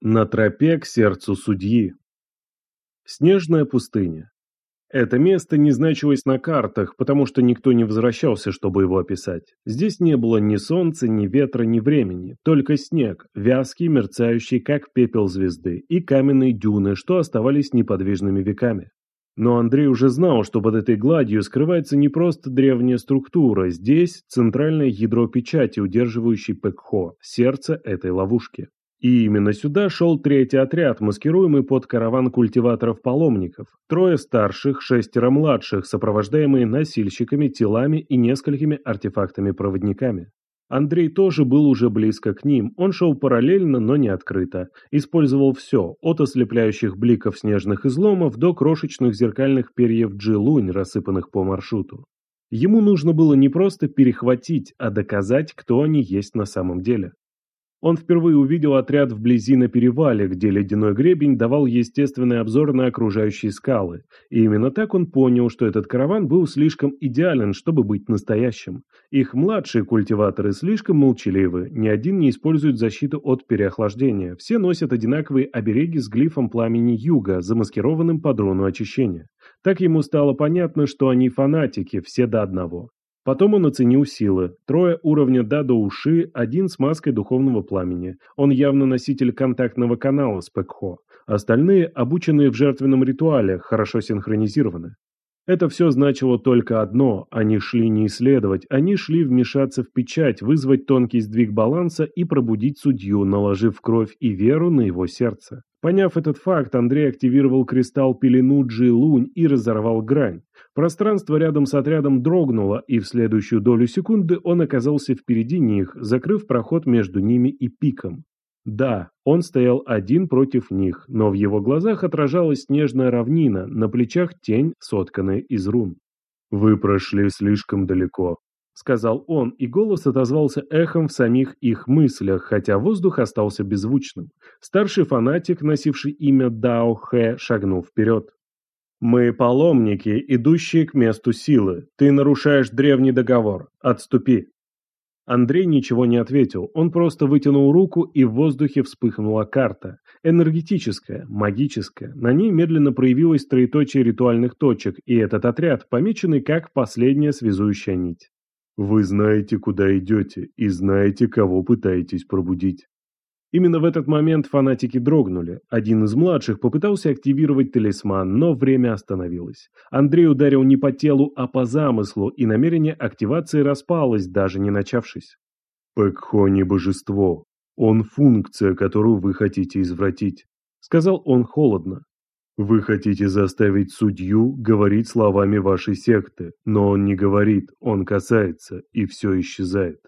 На тропе к сердцу судьи. Снежная пустыня. Это место не значилось на картах, потому что никто не возвращался, чтобы его описать. Здесь не было ни солнца, ни ветра, ни времени, только снег, вязкий, мерцающий, как пепел звезды, и каменные дюны, что оставались неподвижными веками. Но Андрей уже знал, что под этой гладью скрывается не просто древняя структура, здесь центральное ядро печати, удерживающей Пекхо, сердце этой ловушки. И именно сюда шел третий отряд, маскируемый под караван культиваторов-паломников. Трое старших, шестеро младших, сопровождаемые носильщиками, телами и несколькими артефактами-проводниками. Андрей тоже был уже близко к ним, он шел параллельно, но не открыто. Использовал все, от ослепляющих бликов снежных изломов до крошечных зеркальных перьев Джилунь, рассыпанных по маршруту. Ему нужно было не просто перехватить, а доказать, кто они есть на самом деле. Он впервые увидел отряд вблизи на перевале, где ледяной гребень давал естественный обзор на окружающие скалы. И именно так он понял, что этот караван был слишком идеален, чтобы быть настоящим. Их младшие культиваторы слишком молчаливы, ни один не использует защиту от переохлаждения. Все носят одинаковые обереги с глифом пламени юга, замаскированным под руну очищения. Так ему стало понятно, что они фанатики, все до одного. Потом он оценил силы. Трое уровня да до уши, один с маской духовного пламени. Он явно носитель контактного канала с Пэкхо. Остальные, обученные в жертвенном ритуале, хорошо синхронизированы. Это все значило только одно – они шли не исследовать, они шли вмешаться в печать, вызвать тонкий сдвиг баланса и пробудить судью, наложив кровь и веру на его сердце. Поняв этот факт, Андрей активировал кристалл пелену Джи-Лунь и разорвал грань. Пространство рядом с отрядом дрогнуло, и в следующую долю секунды он оказался впереди них, закрыв проход между ними и пиком. Да, он стоял один против них, но в его глазах отражалась снежная равнина, на плечах тень, сотканная из рун. «Вы прошли слишком далеко», сказал он, и голос отозвался эхом в самих их мыслях, хотя воздух остался беззвучным. Старший фанатик, носивший имя Дао Хэ, шагнул вперед. «Мы паломники, идущие к месту силы. Ты нарушаешь древний договор. Отступи». Андрей ничего не ответил, он просто вытянул руку, и в воздухе вспыхнула карта. Энергетическая, магическая. На ней медленно проявилось троеточие ритуальных точек, и этот отряд, помеченный как последняя связующая нить. Вы знаете, куда идете, и знаете, кого пытаетесь пробудить. Именно в этот момент фанатики дрогнули. Один из младших попытался активировать талисман, но время остановилось. Андрей ударил не по телу, а по замыслу, и намерение активации распалось, даже не начавшись. «Пэкхо не божество. Он функция, которую вы хотите извратить», — сказал он холодно. Вы хотите заставить судью говорить словами вашей секты, но он не говорит, он касается, и все исчезает.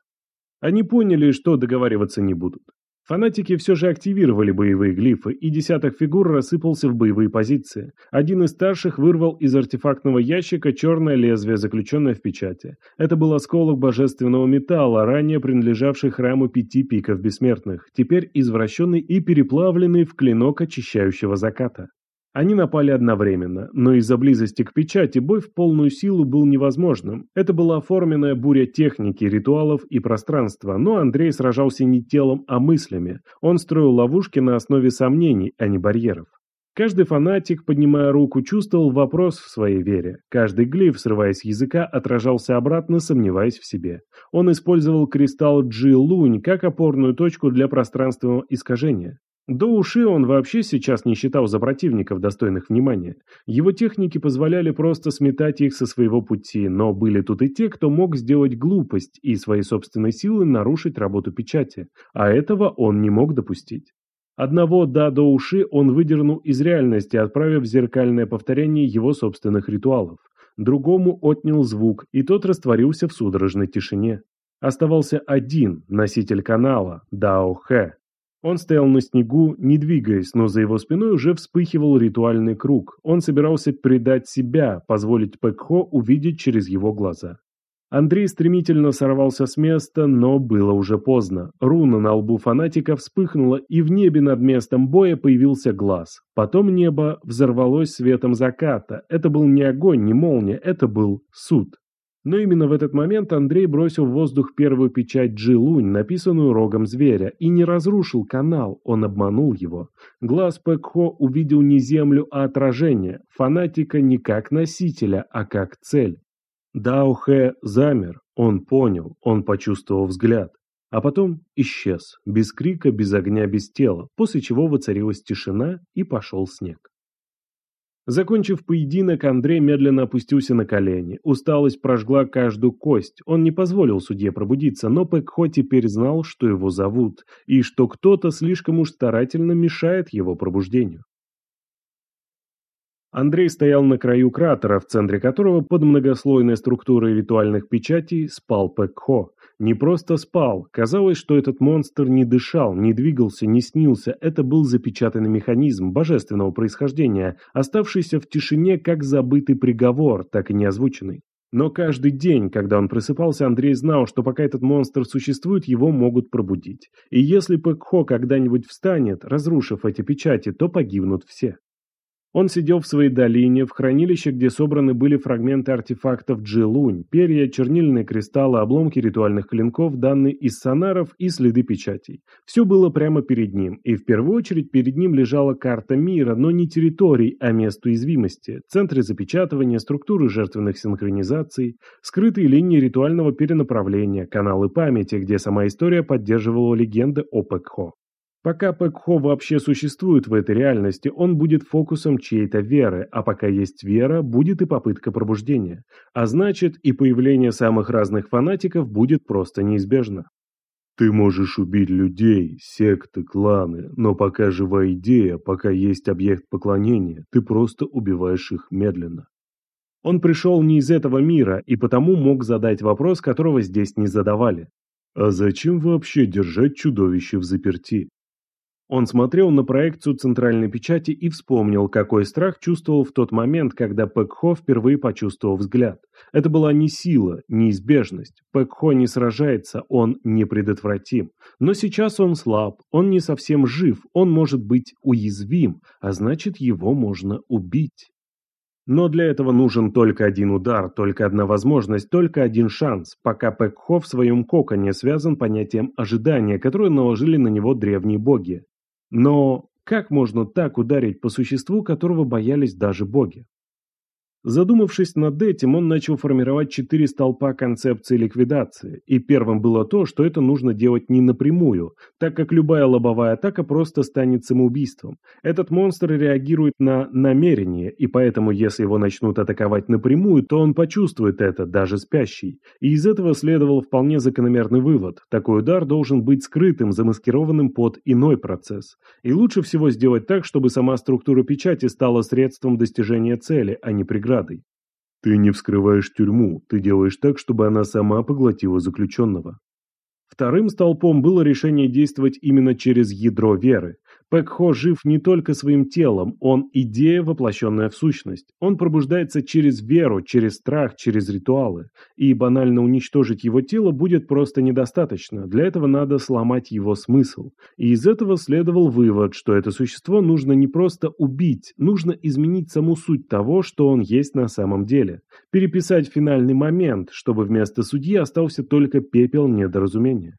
Они поняли, что договариваться не будут. Фанатики все же активировали боевые глифы, и десяток фигур рассыпался в боевые позиции. Один из старших вырвал из артефактного ящика черное лезвие, заключенное в печати. Это был осколок божественного металла, ранее принадлежавший храму пяти пиков бессмертных, теперь извращенный и переплавленный в клинок очищающего заката. Они напали одновременно, но из-за близости к печати бой в полную силу был невозможным. Это была оформленная буря техники, ритуалов и пространства, но Андрей сражался не телом, а мыслями. Он строил ловушки на основе сомнений, а не барьеров. Каждый фанатик, поднимая руку, чувствовал вопрос в своей вере. Каждый глиф, срываясь с языка, отражался обратно, сомневаясь в себе. Он использовал кристалл Джи-Лунь как опорную точку для пространственного искажения. До уши он вообще сейчас не считал за противников, достойных внимания. Его техники позволяли просто сметать их со своего пути, но были тут и те, кто мог сделать глупость и своей собственной силой нарушить работу печати, а этого он не мог допустить. Одного «да» до уши он выдернул из реальности, отправив зеркальное повторение его собственных ритуалов. Другому отнял звук, и тот растворился в судорожной тишине. Оставался один носитель канала – Дао Хэ. Он стоял на снегу, не двигаясь, но за его спиной уже вспыхивал ритуальный круг. Он собирался предать себя, позволить Пэкхо увидеть через его глаза. Андрей стремительно сорвался с места, но было уже поздно. Руна на лбу фанатика вспыхнула, и в небе над местом боя появился глаз. Потом небо взорвалось светом заката. Это был не огонь, не молния, это был суд. Но именно в этот момент Андрей бросил в воздух первую печать Джи-Лунь, написанную рогом зверя, и не разрушил канал, он обманул его. Глаз Пэкхо увидел не землю, а отражение, фанатика не как носителя, а как цель. Дао Хэ замер, он понял, он почувствовал взгляд. А потом исчез, без крика, без огня, без тела, после чего воцарилась тишина и пошел снег. Закончив поединок, Андрей медленно опустился на колени. Усталость прожгла каждую кость. Он не позволил судье пробудиться, но Пэкхо теперь знал, что его зовут, и что кто-то слишком уж старательно мешает его пробуждению. Андрей стоял на краю кратера, в центре которого под многослойной структурой ритуальных печатей спал Пэкхо. Не просто спал, казалось, что этот монстр не дышал, не двигался, не снился, это был запечатанный механизм божественного происхождения, оставшийся в тишине как забытый приговор, так и не озвученный. Но каждый день, когда он просыпался, Андрей знал, что пока этот монстр существует, его могут пробудить. И если Пэкхо когда-нибудь встанет, разрушив эти печати, то погибнут все. Он сидел в своей долине, в хранилище, где собраны были фрагменты артефактов Джилунь, перья, чернильные кристаллы, обломки ритуальных клинков, данные из сонаров и следы печатей. Все было прямо перед ним, и в первую очередь перед ним лежала карта мира, но не территорий, а мест уязвимости, центры запечатывания, структуры жертвенных синхронизаций, скрытые линии ритуального перенаправления, каналы памяти, где сама история поддерживала легенды о Пэкхо. Пока Пэкхо вообще существует в этой реальности, он будет фокусом чьей-то веры, а пока есть вера, будет и попытка пробуждения. А значит, и появление самых разных фанатиков будет просто неизбежно. Ты можешь убить людей, секты, кланы, но пока жива идея, пока есть объект поклонения, ты просто убиваешь их медленно. Он пришел не из этого мира, и потому мог задать вопрос, которого здесь не задавали. А зачем вообще держать чудовище в заперти? Он смотрел на проекцию центральной печати и вспомнил, какой страх чувствовал в тот момент, когда Пэкхо впервые почувствовал взгляд. Это была не сила, неизбежность. Пэкхо не сражается, он непредотвратим. Но сейчас он слаб, он не совсем жив, он может быть уязвим, а значит его можно убить. Но для этого нужен только один удар, только одна возможность, только один шанс, пока Пэкхо в своем коконе связан понятием ожидания, которое наложили на него древние боги. Но как можно так ударить по существу, которого боялись даже боги? Задумавшись над этим, он начал формировать четыре столпа концепции ликвидации, и первым было то, что это нужно делать не напрямую, так как любая лобовая атака просто станет самоубийством. Этот монстр реагирует на намерение, и поэтому если его начнут атаковать напрямую, то он почувствует это, даже спящий. И из этого следовал вполне закономерный вывод. Такой удар должен быть скрытым, замаскированным под иной процесс. И лучше всего сделать так, чтобы сама структура печати стала средством достижения цели, а не преградой преградой. Ты не вскрываешь тюрьму, ты делаешь так, чтобы она сама поглотила заключенного. Вторым столпом было решение действовать именно через ядро веры. Пэкхо жив не только своим телом, он идея, воплощенная в сущность. Он пробуждается через веру, через страх, через ритуалы. И банально уничтожить его тело будет просто недостаточно. Для этого надо сломать его смысл. И из этого следовал вывод, что это существо нужно не просто убить, нужно изменить саму суть того, что он есть на самом деле. Переписать финальный момент, чтобы вместо судьи остался только пепел недоразумения.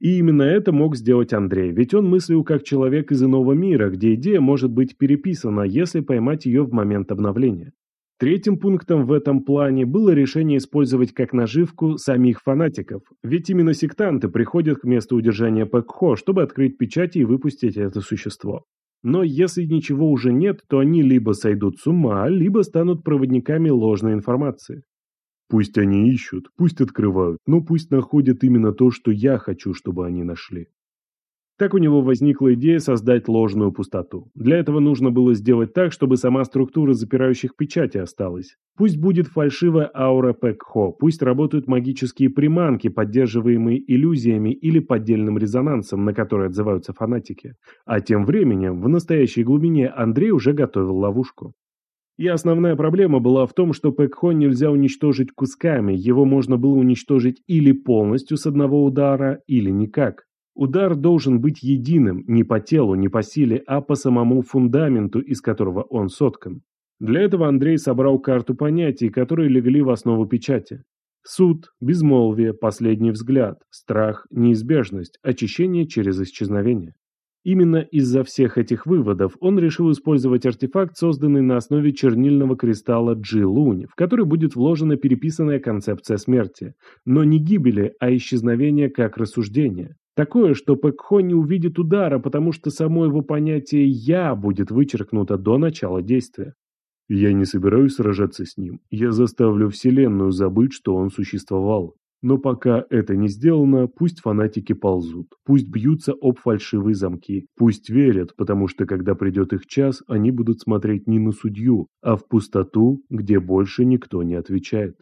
И именно это мог сделать Андрей, ведь он мыслил как человек из иного мира, где идея может быть переписана, если поймать ее в момент обновления. Третьим пунктом в этом плане было решение использовать как наживку самих фанатиков, ведь именно сектанты приходят к месту удержания Пэкхо, чтобы открыть печати и выпустить это существо. Но если ничего уже нет, то они либо сойдут с ума, либо станут проводниками ложной информации. Пусть они ищут, пусть открывают, но пусть находят именно то, что я хочу, чтобы они нашли. Так у него возникла идея создать ложную пустоту. Для этого нужно было сделать так, чтобы сама структура запирающих печати осталась. Пусть будет фальшивая аура Пэкхо, пусть работают магические приманки, поддерживаемые иллюзиями или поддельным резонансом, на который отзываются фанатики. А тем временем, в настоящей глубине Андрей уже готовил ловушку. И основная проблема была в том, что Пэкхо нельзя уничтожить кусками, его можно было уничтожить или полностью с одного удара, или никак. Удар должен быть единым, не по телу, не по силе, а по самому фундаменту, из которого он соткан. Для этого Андрей собрал карту понятий, которые легли в основу печати. Суд, безмолвие, последний взгляд, страх, неизбежность, очищение через исчезновение. Именно из-за всех этих выводов он решил использовать артефакт, созданный на основе чернильного кристалла Джи-Лунь, в который будет вложена переписанная концепция смерти. Но не гибели, а исчезновения как рассуждения. Такое, что Пэкхо не увидит удара, потому что само его понятие «я» будет вычеркнуто до начала действия. Я не собираюсь сражаться с ним. Я заставлю Вселенную забыть, что он существовал. Но пока это не сделано, пусть фанатики ползут, пусть бьются об фальшивые замки, пусть верят, потому что когда придет их час, они будут смотреть не на судью, а в пустоту, где больше никто не отвечает.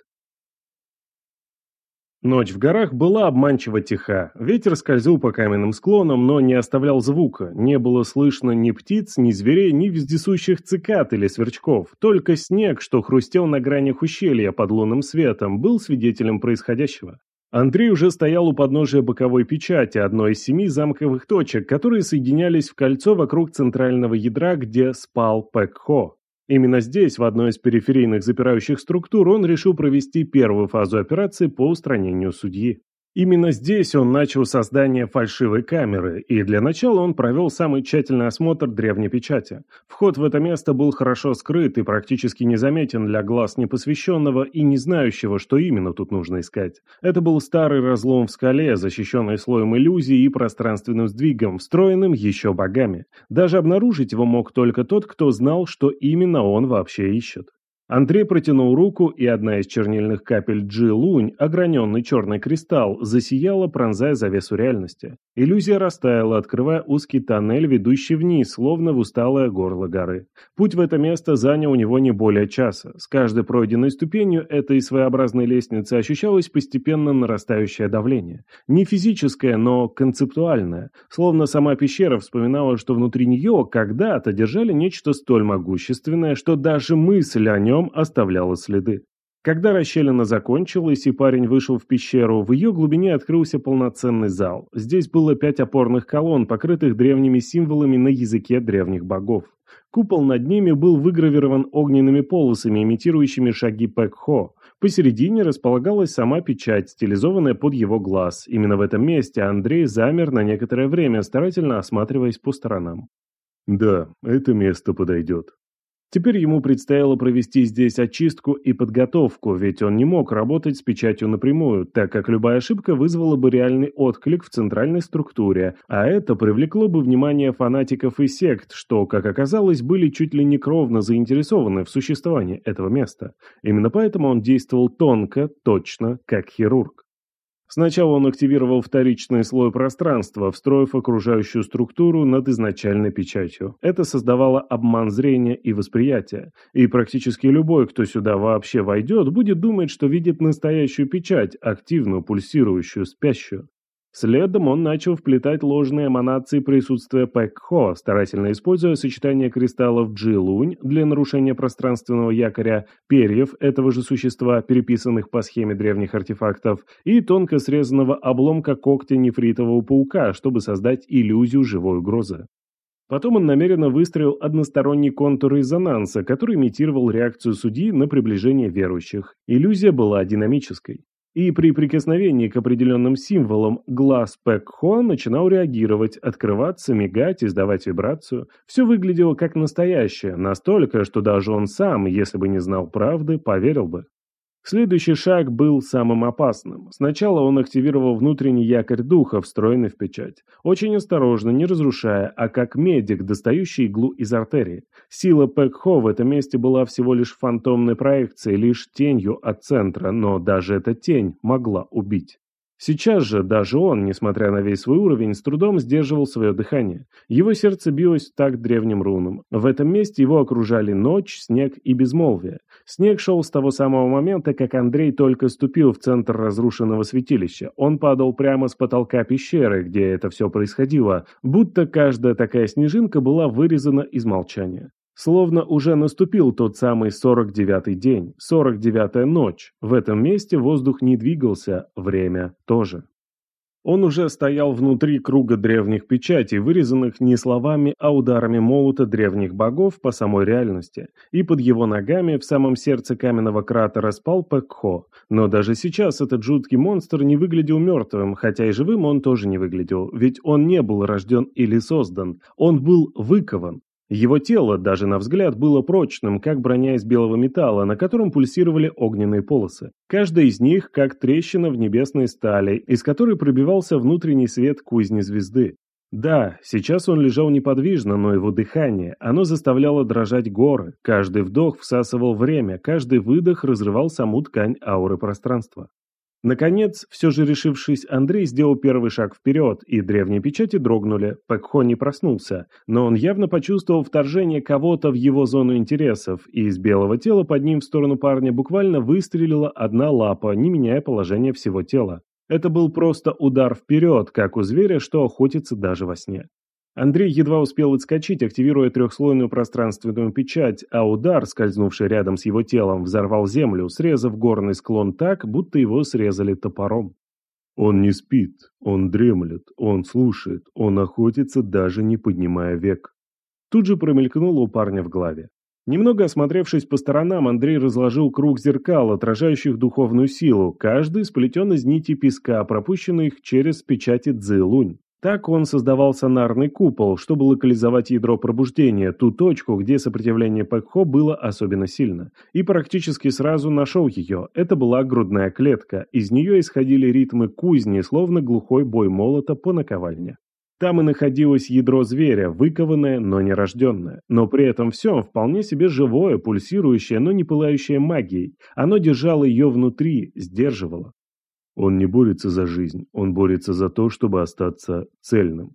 Ночь в горах была обманчиво тиха. Ветер скользил по каменным склонам, но не оставлял звука. Не было слышно ни птиц, ни зверей, ни вездесущих цикад или сверчков. Только снег, что хрустел на гранях ущелья под лунным светом, был свидетелем происходящего. Андрей уже стоял у подножия боковой печати, одной из семи замковых точек, которые соединялись в кольцо вокруг центрального ядра, где спал Пэкхо. Именно здесь, в одной из периферийных запирающих структур, он решил провести первую фазу операции по устранению судьи. Именно здесь он начал создание фальшивой камеры, и для начала он провел самый тщательный осмотр древней печати. Вход в это место был хорошо скрыт и практически незаметен для глаз непосвященного и не знающего, что именно тут нужно искать. Это был старый разлом в скале, защищенный слоем иллюзий и пространственным сдвигом, встроенным еще богами. Даже обнаружить его мог только тот, кто знал, что именно он вообще ищет. Андрей протянул руку, и одна из чернильных капель Джи-Лунь, ограненный черный кристалл, засияла, пронзая завесу реальности. Иллюзия растаяла, открывая узкий тоннель, ведущий вниз, словно в усталое горло горы. Путь в это место занял у него не более часа. С каждой пройденной ступенью этой своеобразной лестницы ощущалось постепенно нарастающее давление. Не физическое, но концептуальное. Словно сама пещера вспоминала, что внутри нее когда-то держали нечто столь могущественное, что даже мысль о нем оставляла следы. Когда расщелина закончилась и парень вышел в пещеру, в ее глубине открылся полноценный зал. Здесь было пять опорных колонн, покрытых древними символами на языке древних богов. Купол над ними был выгравирован огненными полосами, имитирующими шаги Пэкхо. Посередине располагалась сама печать, стилизованная под его глаз. Именно в этом месте Андрей замер на некоторое время, старательно осматриваясь по сторонам. «Да, это место подойдет», Теперь ему предстояло провести здесь очистку и подготовку, ведь он не мог работать с печатью напрямую, так как любая ошибка вызвала бы реальный отклик в центральной структуре, а это привлекло бы внимание фанатиков и сект, что, как оказалось, были чуть ли не кровно заинтересованы в существовании этого места. Именно поэтому он действовал тонко, точно, как хирург. Сначала он активировал вторичный слой пространства, встроив окружающую структуру над изначальной печатью. Это создавало обман зрения и восприятия. И практически любой, кто сюда вообще войдет, будет думать, что видит настоящую печать, активную, пульсирующую, спящую. Следом он начал вплетать ложные эманации присутствия Пэкхо, старательно используя сочетание кристаллов Джи-Лунь для нарушения пространственного якоря, перьев этого же существа, переписанных по схеме древних артефактов, и тонко срезанного обломка когтя нефритового паука, чтобы создать иллюзию живой угрозы. Потом он намеренно выстроил односторонний контур резонанса, который имитировал реакцию судьи на приближение верующих. Иллюзия была динамической. И при прикосновении к определенным символам глаз Пэкхо начинал реагировать, открываться, мигать, издавать вибрацию. Все выглядело как настоящее, настолько, что даже он сам, если бы не знал правды, поверил бы. Следующий шаг был самым опасным. Сначала он активировал внутренний якорь духа, встроенный в печать. Очень осторожно, не разрушая, а как медик, достающий иглу из артерии. Сила Пэкхо в этом месте была всего лишь фантомной проекцией, лишь тенью от центра, но даже эта тень могла убить. Сейчас же даже он, несмотря на весь свой уровень, с трудом сдерживал свое дыхание. Его сердце билось так древним рунам. В этом месте его окружали ночь, снег и безмолвие. Снег шел с того самого момента, как Андрей только ступил в центр разрушенного святилища. Он падал прямо с потолка пещеры, где это все происходило, будто каждая такая снежинка была вырезана из молчания. Словно уже наступил тот самый 49-й день, 49-я ночь. В этом месте воздух не двигался, время тоже. Он уже стоял внутри круга древних печатей, вырезанных не словами, а ударами молота древних богов по самой реальности, и под его ногами в самом сердце каменного кратера спал Пэкхо. Но даже сейчас этот жуткий монстр не выглядел мертвым, хотя и живым он тоже не выглядел, ведь он не был рожден или создан, он был выкован. Его тело, даже на взгляд, было прочным, как броня из белого металла, на котором пульсировали огненные полосы. Каждая из них, как трещина в небесной стали, из которой пробивался внутренний свет кузни звезды. Да, сейчас он лежал неподвижно, но его дыхание, оно заставляло дрожать горы. Каждый вдох всасывал время, каждый выдох разрывал саму ткань ауры пространства. Наконец, все же решившись, Андрей сделал первый шаг вперед, и древние печати дрогнули. Пэкхо не проснулся, но он явно почувствовал вторжение кого-то в его зону интересов, и из белого тела под ним в сторону парня буквально выстрелила одна лапа, не меняя положение всего тела. Это был просто удар вперед, как у зверя, что охотится даже во сне. Андрей едва успел отскочить, активируя трехслойную пространственную печать, а удар, скользнувший рядом с его телом, взорвал землю, срезав горный склон так, будто его срезали топором. Он не спит, он дремлет, он слушает, он охотится, даже не поднимая век. Тут же промелькнуло у парня в голове. Немного осмотревшись по сторонам, Андрей разложил круг зеркал, отражающих духовную силу, каждый сплетен из нити песка, пропущенных через печати Цзилунь. Так он создавал сонарный купол, чтобы локализовать ядро пробуждения, ту точку, где сопротивление Пэкхо было особенно сильно. И практически сразу нашел ее. Это была грудная клетка. Из нее исходили ритмы кузни, словно глухой бой молота по наковальне. Там и находилось ядро зверя, выкованное, но не рожденное. Но при этом всем вполне себе живое, пульсирующее, но не пылающее магией. Оно держало ее внутри, сдерживало. Он не борется за жизнь, он борется за то, чтобы остаться цельным.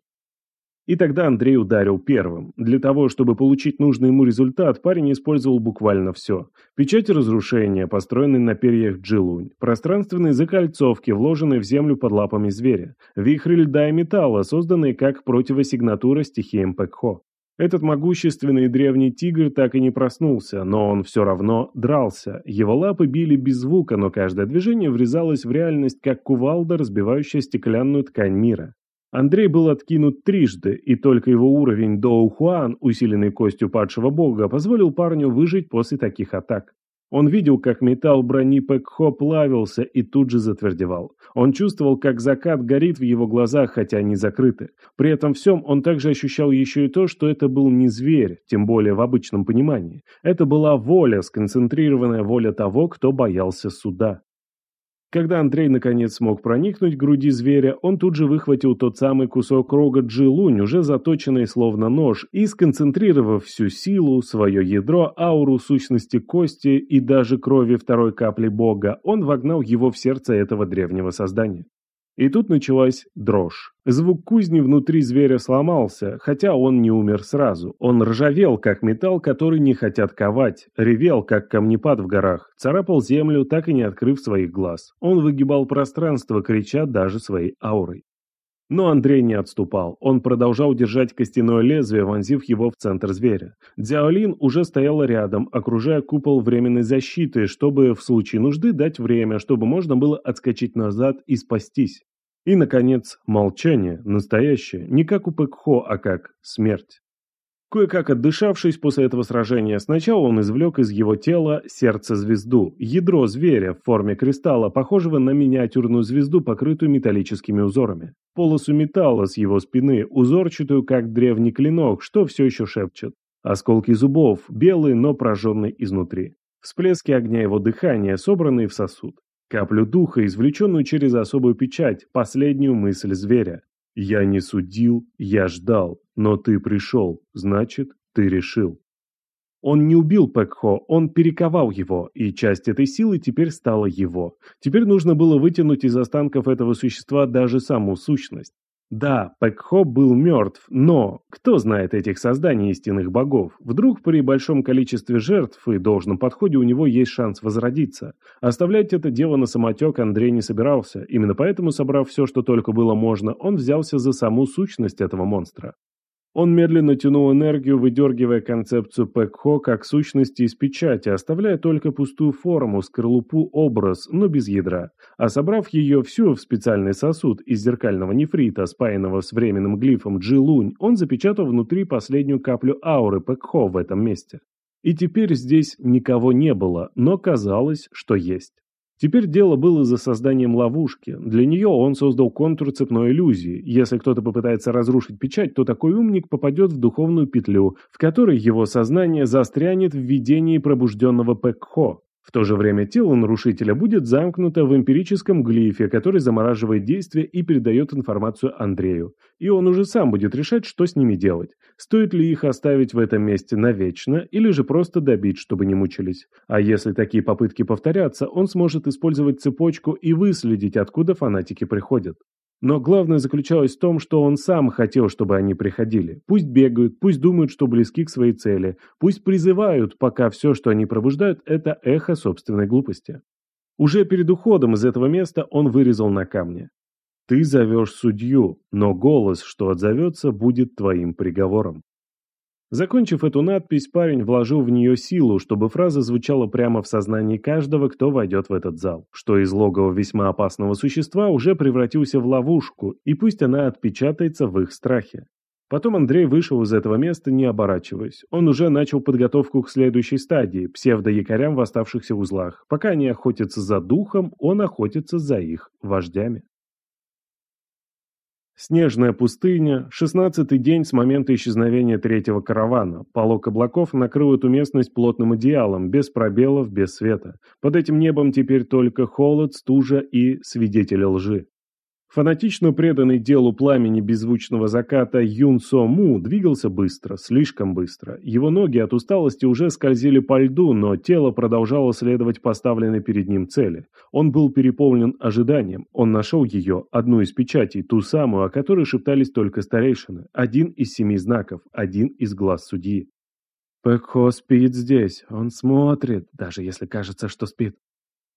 И тогда Андрей ударил первым. Для того, чтобы получить нужный ему результат, парень использовал буквально все. Печати разрушения, построенные на перьях джилунь, пространственные закольцовки, вложенные в землю под лапами зверя, вихры льда и металла, созданные как противосигнатура стихиям Пэкхо. Этот могущественный древний тигр так и не проснулся, но он все равно дрался. Его лапы били без звука, но каждое движение врезалось в реальность, как кувалда, разбивающая стеклянную ткань мира. Андрей был откинут трижды, и только его уровень Доу Хуан, усиленный костью падшего бога, позволил парню выжить после таких атак. Он видел, как металл брони Пэкхо плавился и тут же затвердевал. Он чувствовал, как закат горит в его глазах, хотя они закрыты. При этом всем он также ощущал еще и то, что это был не зверь, тем более в обычном понимании. Это была воля, сконцентрированная воля того, кто боялся суда. Когда Андрей наконец смог проникнуть к груди зверя, он тут же выхватил тот самый кусок рога джилунь, уже заточенный словно нож, и, сконцентрировав всю силу, свое ядро, ауру сущности кости и даже крови второй капли бога, он вогнал его в сердце этого древнего создания. И тут началась дрожь. Звук кузни внутри зверя сломался, хотя он не умер сразу. Он ржавел, как металл, который не хотят ковать, ревел, как камнепад в горах, царапал землю, так и не открыв своих глаз. Он выгибал пространство, крича даже своей аурой. Но Андрей не отступал. Он продолжал держать костяное лезвие, вонзив его в центр зверя. Дзяолин уже стояла рядом, окружая купол временной защиты, чтобы в случае нужды дать время, чтобы можно было отскочить назад и спастись. И, наконец, молчание, настоящее, не как у Пэкхо, а как смерть. Кое-как отдышавшись после этого сражения, сначала он извлек из его тела сердце-звезду, ядро зверя в форме кристалла, похожего на миниатюрную звезду, покрытую металлическими узорами. Полосу металла с его спины, узорчатую, как древний клинок, что все еще шепчет. Осколки зубов, белые, но прожженные изнутри. Всплески огня его дыхания, собранные в сосуд. Каплю духа, извлеченную через особую печать, последнюю мысль зверя. «Я не судил, я ждал, но ты пришел, значит, ты решил». Он не убил Пэкхо, он перековал его, и часть этой силы теперь стала его. Теперь нужно было вытянуть из останков этого существа даже саму сущность. Да, Пэкхо был мертв, но кто знает этих созданий истинных богов? Вдруг при большом количестве жертв и должном подходе у него есть шанс возродиться. Оставлять это дело на самотек Андрей не собирался. Именно поэтому, собрав все, что только было можно, он взялся за саму сущность этого монстра. Он медленно тянул энергию, выдергивая концепцию Пэкхо как сущности из печати, оставляя только пустую форму, скорлупу, образ, но без ядра. А собрав ее всю в специальный сосуд из зеркального нефрита, спаянного с временным глифом Джи-Лунь, он запечатал внутри последнюю каплю ауры Пэкхо в этом месте. И теперь здесь никого не было, но казалось, что есть. Теперь дело было за созданием ловушки. Для нее он создал контур цепной иллюзии. Если кто-то попытается разрушить печать, то такой умник попадет в духовную петлю, в которой его сознание застрянет в видении пробужденного Пэкхо. В то же время тело нарушителя будет замкнуто в эмпирическом глифе, который замораживает действие и передает информацию Андрею. И он уже сам будет решать, что с ними делать. Стоит ли их оставить в этом месте навечно, или же просто добить, чтобы не мучились. А если такие попытки повторятся, он сможет использовать цепочку и выследить, откуда фанатики приходят. Но главное заключалось в том, что он сам хотел, чтобы они приходили. Пусть бегают, пусть думают, что близки к своей цели, пусть призывают, пока все, что они пробуждают, это эхо собственной глупости. Уже перед уходом из этого места он вырезал на камне. «Ты зовешь судью, но голос, что отзовется, будет твоим приговором». Закончив эту надпись, парень вложил в нее силу, чтобы фраза звучала прямо в сознании каждого, кто войдет в этот зал, что из логова весьма опасного существа уже превратился в ловушку, и пусть она отпечатается в их страхе. Потом Андрей вышел из этого места, не оборачиваясь. Он уже начал подготовку к следующей стадии, псевдоякорям в оставшихся узлах. Пока они охотятся за духом, он охотится за их вождями. Снежная пустыня, шестнадцатый день с момента исчезновения третьего каравана. Полок облаков накрыл эту местность плотным одеялом, без пробелов, без света. Под этим небом теперь только холод, стужа и свидетели лжи. Фанатично преданный делу пламени беззвучного заката Юн Со Му двигался быстро, слишком быстро. Его ноги от усталости уже скользили по льду, но тело продолжало следовать поставленной перед ним цели. Он был переполнен ожиданием. Он нашел ее, одну из печатей, ту самую, о которой шептались только старейшины. Один из семи знаков, один из глаз судьи. Пэкхо спит здесь, он смотрит, даже если кажется, что спит.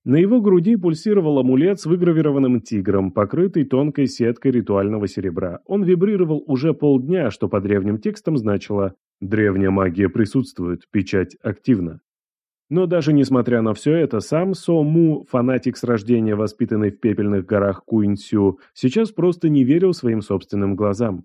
На его груди пульсировал амулет с выгравированным тигром, покрытый тонкой сеткой ритуального серебра. Он вибрировал уже полдня, что по древним текстам значило «Древняя магия присутствует, печать активна». Но даже несмотря на все это, сам Со Му, фанатик с рождения, воспитанный в пепельных горах Куинсю, сейчас просто не верил своим собственным глазам.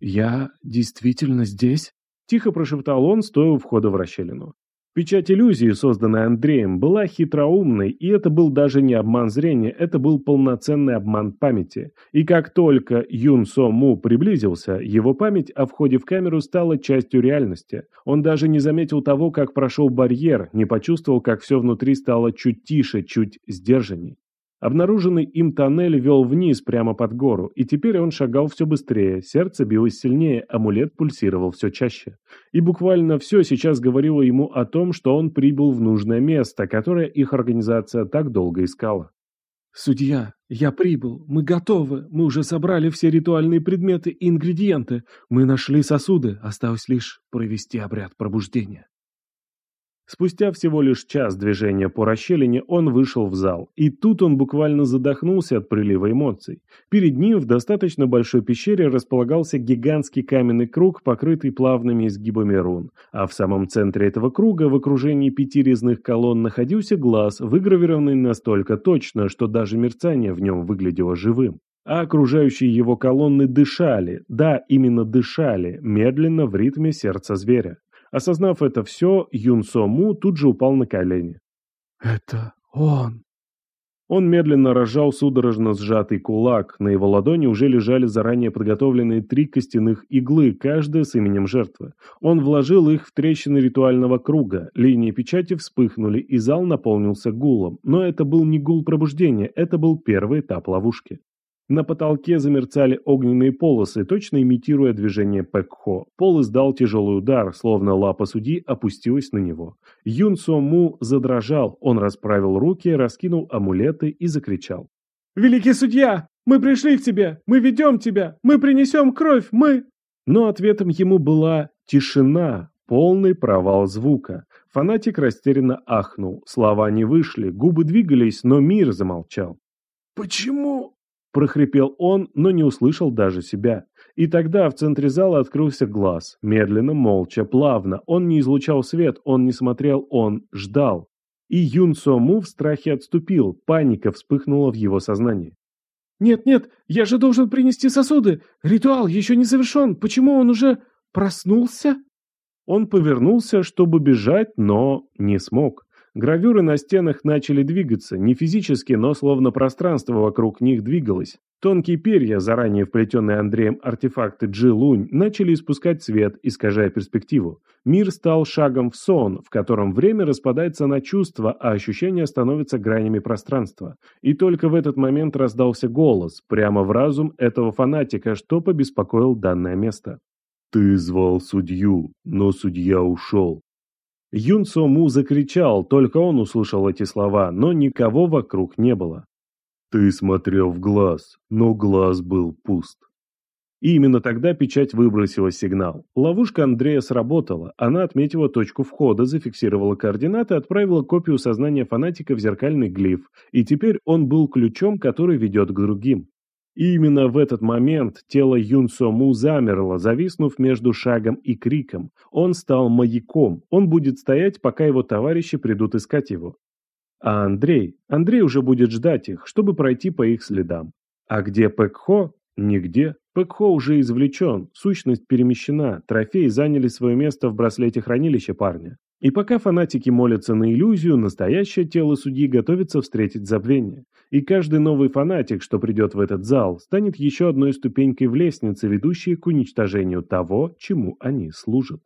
«Я действительно здесь?» – тихо прошептал он, стоя у входа в расщелину. Печать иллюзии, созданная Андреем, была хитроумной, и это был даже не обман зрения, это был полноценный обман памяти. И как только Юн Со Му приблизился, его память о входе в камеру стала частью реальности. Он даже не заметил того, как прошел барьер, не почувствовал, как все внутри стало чуть тише, чуть сдержанней. Обнаруженный им тоннель вел вниз прямо под гору, и теперь он шагал все быстрее, сердце билось сильнее, амулет пульсировал все чаще. И буквально все сейчас говорило ему о том, что он прибыл в нужное место, которое их организация так долго искала. «Судья, я прибыл, мы готовы, мы уже собрали все ритуальные предметы и ингредиенты, мы нашли сосуды, осталось лишь провести обряд пробуждения». Спустя всего лишь час движения по расщелине он вышел в зал, и тут он буквально задохнулся от прилива эмоций. Перед ним в достаточно большой пещере располагался гигантский каменный круг, покрытый плавными изгибами рун, а в самом центре этого круга в окружении пяти резных колонн находился глаз, выгравированный настолько точно, что даже мерцание в нем выглядело живым а окружающие его колонны дышали, да, именно дышали, медленно в ритме сердца зверя. Осознав это все, Юн Со Му тут же упал на колени. «Это он!» Он медленно разжал судорожно сжатый кулак. На его ладони уже лежали заранее подготовленные три костяных иглы, каждая с именем жертвы. Он вложил их в трещины ритуального круга. Линии печати вспыхнули, и зал наполнился гулом. Но это был не гул пробуждения, это был первый этап ловушки. На потолке замерцали огненные полосы, точно имитируя движение Пэкхо. Пол издал тяжелый удар, словно лапа судьи опустилась на него. Юн Со Му задрожал, он расправил руки, раскинул амулеты и закричал. «Великий судья! Мы пришли к тебе! Мы ведем тебя! Мы принесем кровь! Мы...» Но ответом ему была тишина, полный провал звука. Фанатик растерянно ахнул. Слова не вышли, губы двигались, но мир замолчал. «Почему?» Прохрипел он, но не услышал даже себя. И тогда в центре зала открылся глаз. Медленно, молча, плавно. Он не излучал свет, он не смотрел, он ждал. И Юн Со Му в страхе отступил, паника вспыхнула в его сознании. «Нет, нет, я же должен принести сосуды! Ритуал еще не завершен! Почему он уже проснулся?» Он повернулся, чтобы бежать, но не смог. Гравюры на стенах начали двигаться, не физически, но словно пространство вокруг них двигалось. Тонкие перья, заранее вплетенные Андреем артефакты Джи-Лунь, начали испускать свет, искажая перспективу. Мир стал шагом в сон, в котором время распадается на чувства, а ощущения становятся гранями пространства. И только в этот момент раздался голос, прямо в разум этого фанатика, что побеспокоил данное место. «Ты звал судью, но судья ушел. Юн Со Му закричал, только он услышал эти слова, но никого вокруг не было. «Ты смотрел в глаз, но глаз был пуст». И именно тогда печать выбросила сигнал. Ловушка Андрея сработала. Она отметила точку входа, зафиксировала координаты, отправила копию сознания фанатика в зеркальный глиф. И теперь он был ключом, который ведет к другим. И именно в этот момент тело Юн Со Му замерло, зависнув между шагом и криком. Он стал маяком, он будет стоять, пока его товарищи придут искать его. А Андрей? Андрей уже будет ждать их, чтобы пройти по их следам. А где Пэкхо? Нигде. Пэкхо уже извлечен, сущность перемещена, трофеи заняли свое место в браслете хранилища парня. И пока фанатики молятся на иллюзию, настоящее тело судьи готовится встретить забвение. И каждый новый фанатик, что придет в этот зал, станет еще одной ступенькой в лестнице, ведущей к уничтожению того, чему они служат.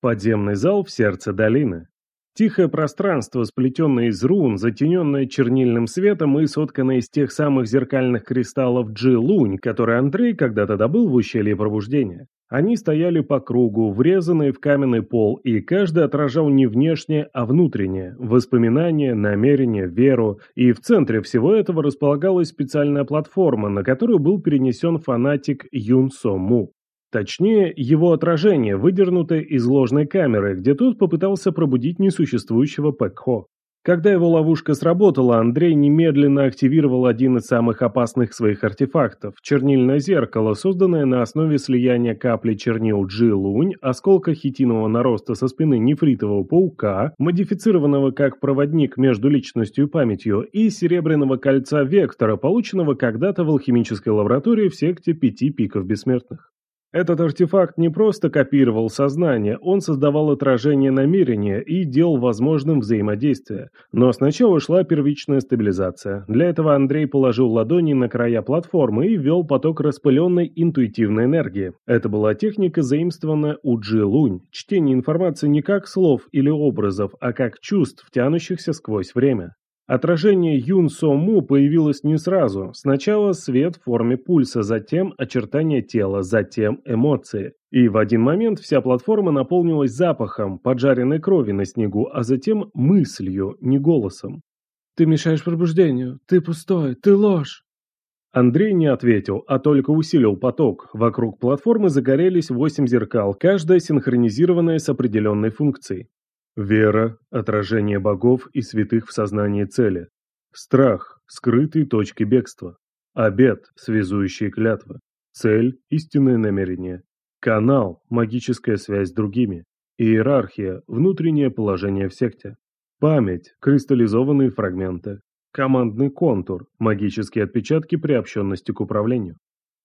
Подземный зал в сердце долины. Тихое пространство, сплетенное из рун, затененное чернильным светом и сотканное из тех самых зеркальных кристаллов Джи-Лунь, которые Андрей когда-то добыл в ущелье пробуждения. Они стояли по кругу, врезанные в каменный пол, и каждый отражал не внешнее, а внутреннее – воспоминания, намерения, веру, и в центре всего этого располагалась специальная платформа, на которую был перенесен фанатик Юн Со Му. Точнее, его отражение, выдернутое из ложной камеры, где тот попытался пробудить несуществующего Пэкхо. Когда его ловушка сработала, Андрей немедленно активировал один из самых опасных своих артефактов – чернильное зеркало, созданное на основе слияния капли чернил Джи-Лунь, осколка хитинового нароста со спины нефритового паука, модифицированного как проводник между личностью и памятью, и серебряного кольца Вектора, полученного когда-то в алхимической лаборатории в секте пяти пиков бессмертных. Этот артефакт не просто копировал сознание, он создавал отражение намерения и делал возможным взаимодействие. Но сначала шла первичная стабилизация. Для этого Андрей положил ладони на края платформы и ввел поток распыленной интуитивной энергии. Это была техника, заимствованная у Джи Лунь. Чтение информации не как слов или образов, а как чувств, тянущихся сквозь время. Отражение Юн Со Му появилось не сразу. Сначала свет в форме пульса, затем очертания тела, затем эмоции. И в один момент вся платформа наполнилась запахом поджаренной крови на снегу, а затем мыслью, не голосом. «Ты мешаешь пробуждению. Ты пустой. Ты ложь». Андрей не ответил, а только усилил поток. Вокруг платформы загорелись восемь зеркал, каждая синхронизированная с определенной функцией. Вера – отражение богов и святых в сознании цели. Страх – скрытые точки бегства. Обет – связующие клятвы. Цель – истинное намерение. Канал – магическая связь с другими. Иерархия – внутреннее положение в секте. Память – кристаллизованные фрагменты. Командный контур – магические отпечатки приобщенности к управлению.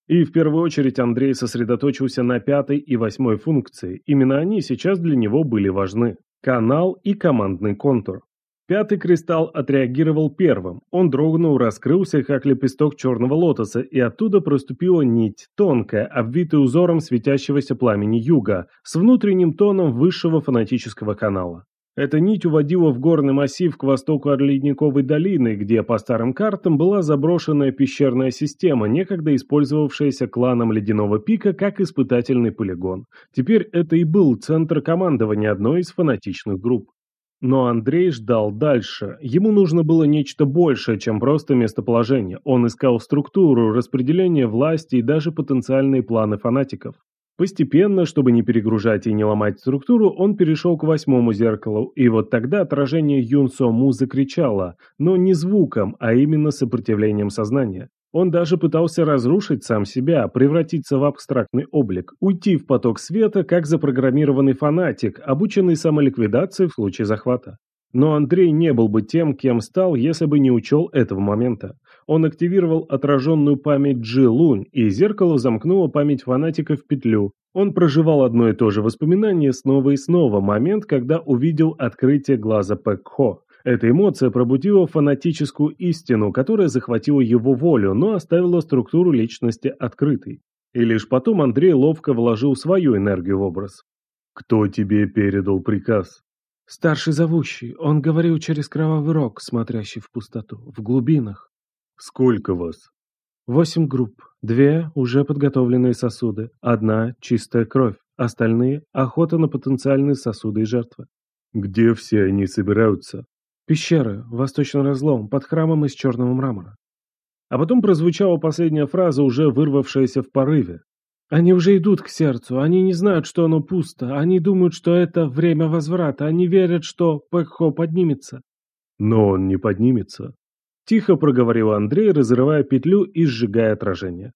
И в первую очередь Андрей сосредоточился на пятой и восьмой функции. Именно они сейчас для него были важны канал и командный контур. Пятый кристалл отреагировал первым. Он дрогнул, раскрылся, как лепесток черного лотоса, и оттуда проступила нить, тонкая, обвитая узором светящегося пламени юга, с внутренним тоном высшего фанатического канала. Эта нить уводила в горный массив к востоку от Ледниковой долины, где по старым картам была заброшенная пещерная система, некогда использовавшаяся кланом Ледяного пика как испытательный полигон. Теперь это и был центр командования одной из фанатичных групп. Но Андрей ждал дальше. Ему нужно было нечто большее, чем просто местоположение. Он искал структуру, распределение власти и даже потенциальные планы фанатиков. Постепенно, чтобы не перегружать и не ломать структуру, он перешел к восьмому зеркалу, и вот тогда отражение Юн Со Му закричало, но не звуком, а именно сопротивлением сознания. Он даже пытался разрушить сам себя, превратиться в абстрактный облик, уйти в поток света, как запрограммированный фанатик, обученный самоликвидации в случае захвата. Но Андрей не был бы тем, кем стал, если бы не учел этого момента. Он активировал отраженную память Джи Лунь, и зеркало замкнуло память фанатика в петлю. Он проживал одно и то же воспоминание снова и снова, момент, когда увидел открытие глаза Пэк Хо. Эта эмоция пробудила фанатическую истину, которая захватила его волю, но оставила структуру личности открытой. И лишь потом Андрей ловко вложил свою энергию в образ. «Кто тебе передал приказ?» Старший зовущий, он говорил через кровавый рог, смотрящий в пустоту, в глубинах. Сколько вас? Восемь групп. Две уже подготовленные сосуды, одна чистая кровь, остальные охота на потенциальные сосуды и жертвы. Где все они собираются? Пещеры, восточный разлом, под храмом из черного мрамора. А потом прозвучала последняя фраза, уже вырвавшаяся в порыве. Они уже идут к сердцу, они не знают, что оно пусто, они думают, что это время возврата, они верят, что Пэкхо поднимется. Но он не поднимется. Тихо проговорил Андрей, разрывая петлю и сжигая отражение.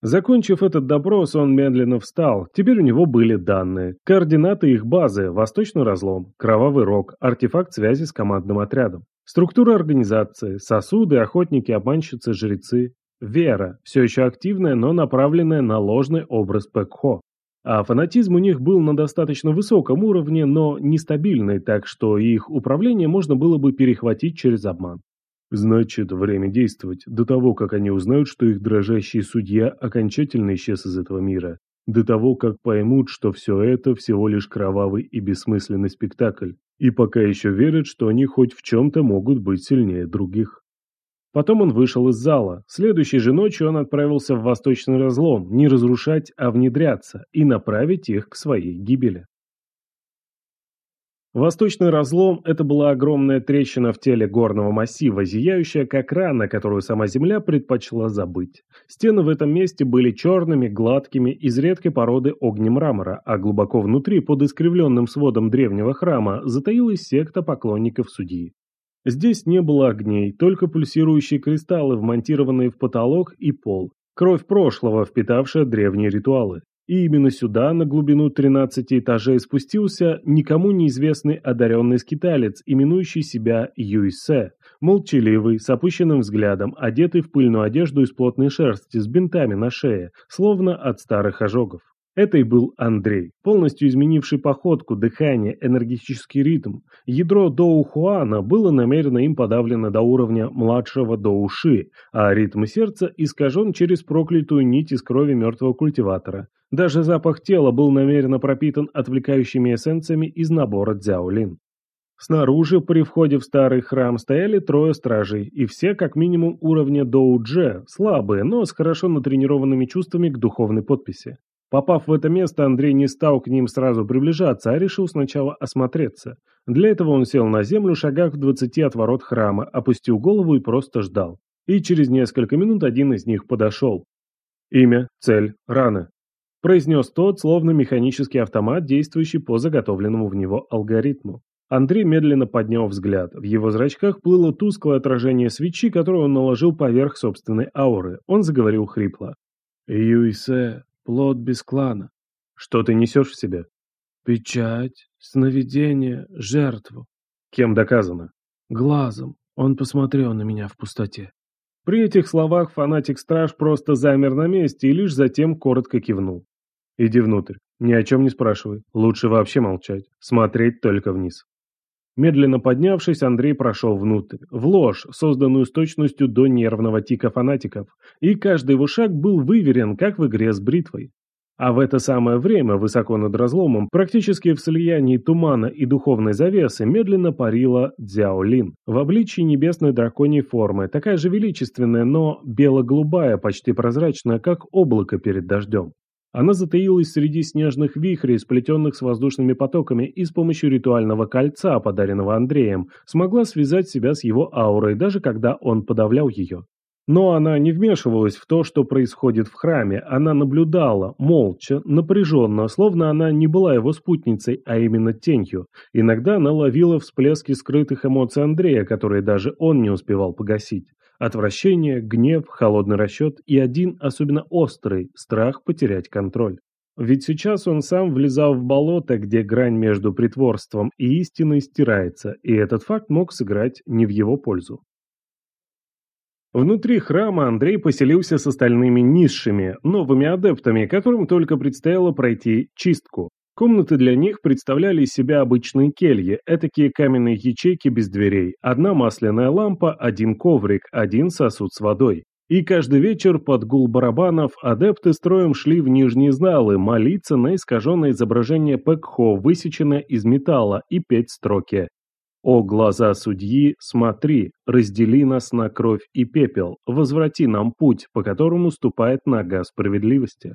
Закончив этот допрос, он медленно встал. Теперь у него были данные. Координаты их базы, восточный разлом, кровавый рог, артефакт связи с командным отрядом. Структура организации, сосуды, охотники, обманщицы, жрецы, Вера, все еще активная, но направленная на ложный образ Пэкхо. А фанатизм у них был на достаточно высоком уровне, но нестабильный, так что их управление можно было бы перехватить через обман. Значит, время действовать, до того, как они узнают, что их дрожащий судья окончательно исчез из этого мира, до того, как поймут, что все это всего лишь кровавый и бессмысленный спектакль, и пока еще верят, что они хоть в чем-то могут быть сильнее других. Потом он вышел из зала. Следующей же ночью он отправился в восточный разлом, не разрушать, а внедряться, и направить их к своей гибели. Восточный разлом – это была огромная трещина в теле горного массива, зияющая как рана, которую сама Земля предпочла забыть. Стены в этом месте были черными, гладкими, из редкой породы огнемрамора, а глубоко внутри, под искривленным сводом древнего храма, затаилась секта поклонников судьи. Здесь не было огней, только пульсирующие кристаллы, вмонтированные в потолок и пол. Кровь прошлого, впитавшая древние ритуалы. И именно сюда, на глубину 13 этажей, спустился никому неизвестный одаренный скиталец, именующий себя Юйсе, молчаливый, с опущенным взглядом, одетый в пыльную одежду из плотной шерсти, с бинтами на шее, словно от старых ожогов. Это и был Андрей, полностью изменивший походку, дыхание, энергетический ритм. Ядро Доу Хуана было намеренно им подавлено до уровня младшего Доу Ши, а ритм сердца искажен через проклятую нить из крови мертвого культиватора. Даже запах тела был намеренно пропитан отвлекающими эссенциями из набора Дзяолин. Снаружи, при входе в старый храм, стояли трое стражей, и все как минимум уровня Доу-Дже, слабые, но с хорошо натренированными чувствами к духовной подписи. Попав в это место, Андрей не стал к ним сразу приближаться, а решил сначала осмотреться. Для этого он сел на землю шагах в двадцати от ворот храма, опустил голову и просто ждал. И через несколько минут один из них подошел. «Имя, цель, раны», – произнес тот, словно механический автомат, действующий по заготовленному в него алгоритму. Андрей медленно поднял взгляд. В его зрачках плыло тусклое отражение свечи, которую он наложил поверх собственной ауры. Он заговорил хрипло. «Юйсе, плод без клана. Что ты несешь в себе? Печать, сновидение, жертву. Кем доказано? Глазом. Он посмотрел на меня в пустоте. При этих словах фанатик-страж просто замер на месте и лишь затем коротко кивнул. «Иди внутрь. Ни о чем не спрашивай. Лучше вообще молчать. Смотреть только вниз». Медленно поднявшись, Андрей прошел внутрь, в ложь, созданную с точностью до нервного тика фанатиков, и каждый его шаг был выверен, как в игре с бритвой. А в это самое время, высоко над разломом, практически в слиянии тумана и духовной завесы, медленно парила Дзяолин, в обличии небесной драконьей формы, такая же величественная, но бело-голубая, почти прозрачная, как облако перед дождем. Она затаилась среди снежных вихрей, сплетенных с воздушными потоками, и с помощью ритуального кольца, подаренного Андреем, смогла связать себя с его аурой, даже когда он подавлял ее. Но она не вмешивалась в то, что происходит в храме, она наблюдала, молча, напряженно, словно она не была его спутницей, а именно тенью. Иногда она ловила всплески скрытых эмоций Андрея, которые даже он не успевал погасить. Отвращение, гнев, холодный расчет и один особенно острый – страх потерять контроль. Ведь сейчас он сам влезал в болото, где грань между притворством и истиной стирается, и этот факт мог сыграть не в его пользу. Внутри храма Андрей поселился с остальными низшими, новыми адептами, которым только предстояло пройти чистку. Комнаты для них представляли из себя обычные кельи, этакие каменные ячейки без дверей, одна масляная лампа, один коврик, один сосуд с водой. И каждый вечер под гул барабанов адепты строем шли в нижние залы молиться на искаженное изображение Пэкхо, высеченное из металла, и петь строки. «О глаза судьи, смотри, раздели нас на кровь и пепел, возврати нам путь, по которому ступает нога справедливости».